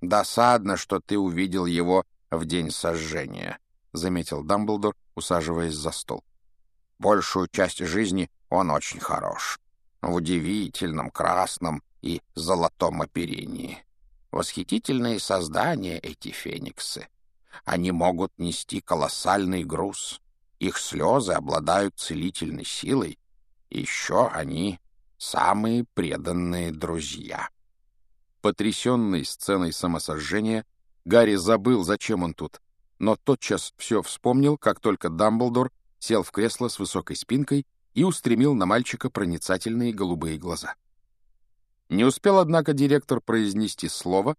«Досадно, что ты увидел его в день сожжения», — заметил Дамблдор, усаживаясь за стол. «Большую часть жизни он очень хорош. В удивительном красном и золотом оперении. Восхитительные создания эти фениксы. Они могут нести колоссальный груз. Их слезы обладают целительной силой. Еще они самые преданные друзья. Потрясенный сценой самосожжения, Гарри забыл, зачем он тут, но тотчас все вспомнил, как только Дамблдор сел в кресло с высокой спинкой и устремил на мальчика проницательные голубые глаза. Не успел, однако, директор произнести слово,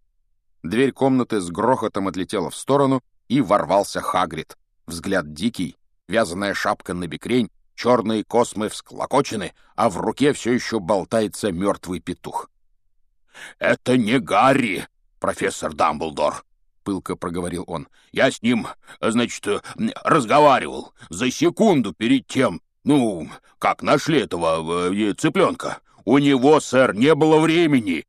дверь комнаты с грохотом отлетела в сторону, и ворвался Хагрид. Взгляд дикий, вязаная шапка на бекрень, черные космы всклокочены, а в руке все еще болтается мертвый петух. «Это не Гарри, профессор Дамблдор», — пылко проговорил он. «Я с ним, значит, разговаривал за секунду перед тем, ну, как нашли этого э, цыпленка. У него, сэр, не было времени».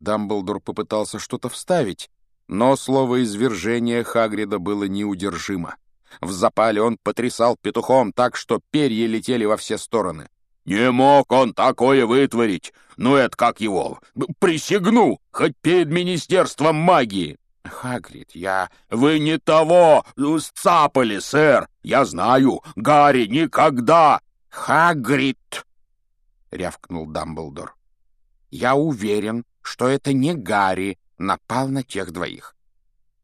Дамблдор попытался что-то вставить, но слово извержения Хагрида было неудержимо. В запале он потрясал петухом так, что перья летели во все стороны. «Не мог он такое вытворить! Ну это как его? Присягну, хоть перед Министерством магии!» «Хагрид, я...» «Вы не того сцапали, сэр! Я знаю, Гарри никогда...» «Хагрид!» — рявкнул Дамблдор. «Я уверен, что это не Гарри напал на тех двоих».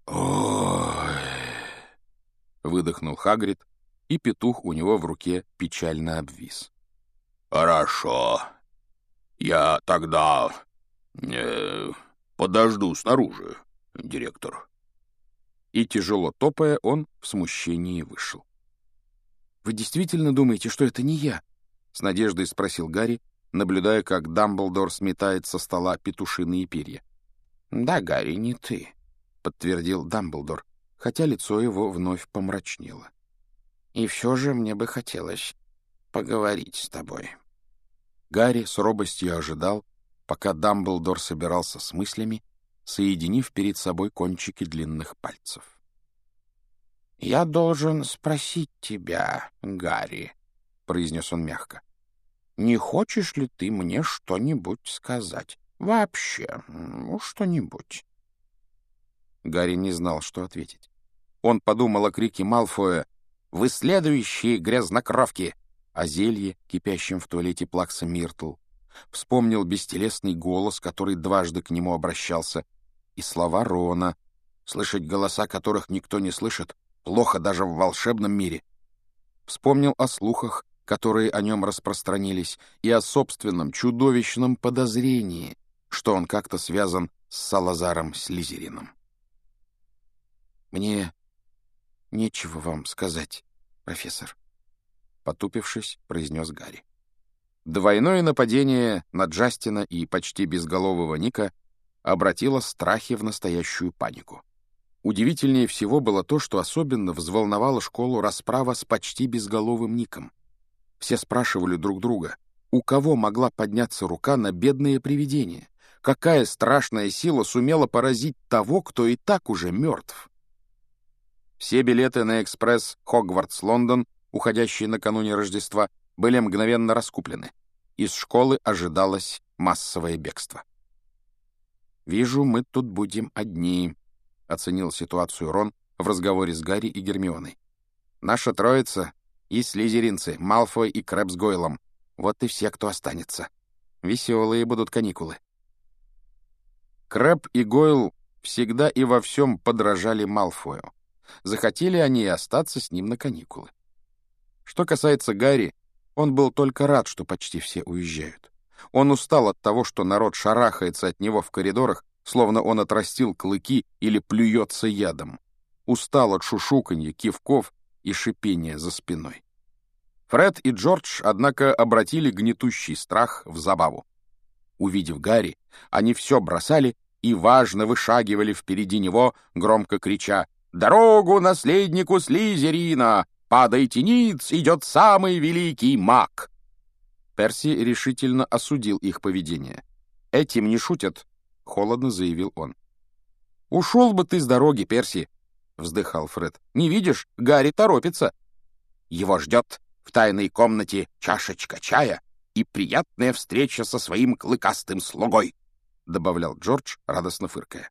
«Ой!» — выдохнул Хагрид, и петух у него в руке печально обвис. «Хорошо. Я тогда... Э, подожду снаружи, директор». И, тяжело топая, он в смущении вышел. «Вы действительно думаете, что это не я?» — с надеждой спросил Гарри, наблюдая, как Дамблдор сметает со стола петушиные перья. «Да, Гарри, не ты», — подтвердил Дамблдор, хотя лицо его вновь помрачнело. «И все же мне бы хотелось поговорить с тобой». Гарри с робостью ожидал, пока Дамблдор собирался с мыслями, соединив перед собой кончики длинных пальцев. «Я должен спросить тебя, Гарри», — произнес он мягко. «Не хочешь ли ты мне что-нибудь сказать? Вообще, ну, что-нибудь». Гарри не знал, что ответить. Он подумал о крике Малфоя «Вы следующие грязнокровки!» О зелье, кипящем в туалете Плакса Миртл. Вспомнил бестелесный голос, который дважды к нему обращался, и слова Рона, слышать голоса которых никто не слышит, плохо даже в волшебном мире. Вспомнил о слухах, которые о нем распространились, и о собственном чудовищном подозрении, что он как-то связан с Салазаром Слизерином. «Мне нечего вам сказать, профессор», — потупившись, произнес Гарри. Двойное нападение на Джастина и почти безголового Ника обратило страхи в настоящую панику. Удивительнее всего было то, что особенно взволновала школу расправа с почти безголовым Ником. Все спрашивали друг друга, у кого могла подняться рука на бедное привидение? Какая страшная сила сумела поразить того, кто и так уже мертв? Все билеты на экспресс Хогвартс-Лондон, уходящие накануне Рождества, были мгновенно раскуплены. Из школы ожидалось массовое бегство. «Вижу, мы тут будем одни», — оценил ситуацию Рон в разговоре с Гарри и Гермионой. «Наша троица и слизеринцы, Малфой и Крэб с Гойлом. Вот и все, кто останется. Веселые будут каникулы. Крэб и Гойл всегда и во всем подражали Малфою. Захотели они и остаться с ним на каникулы. Что касается Гарри, он был только рад, что почти все уезжают. Он устал от того, что народ шарахается от него в коридорах, словно он отрастил клыки или плюется ядом. Устал от шушуканья, кивков и шипения за спиной. Фред и Джордж, однако, обратили гнетущий страх в забаву. Увидев Гарри, они все бросали и важно вышагивали впереди него, громко крича «Дорогу наследнику Слизерина! Падайте ниц, идет самый великий маг!» Перси решительно осудил их поведение. «Этим не шутят», — холодно заявил он. «Ушел бы ты с дороги, Перси!» — вздыхал Фред. «Не видишь, Гарри торопится!» «Его ждет в тайной комнате чашечка чая и приятная встреча со своим клыкастым слугой», — добавлял Джордж, радостно фыркая.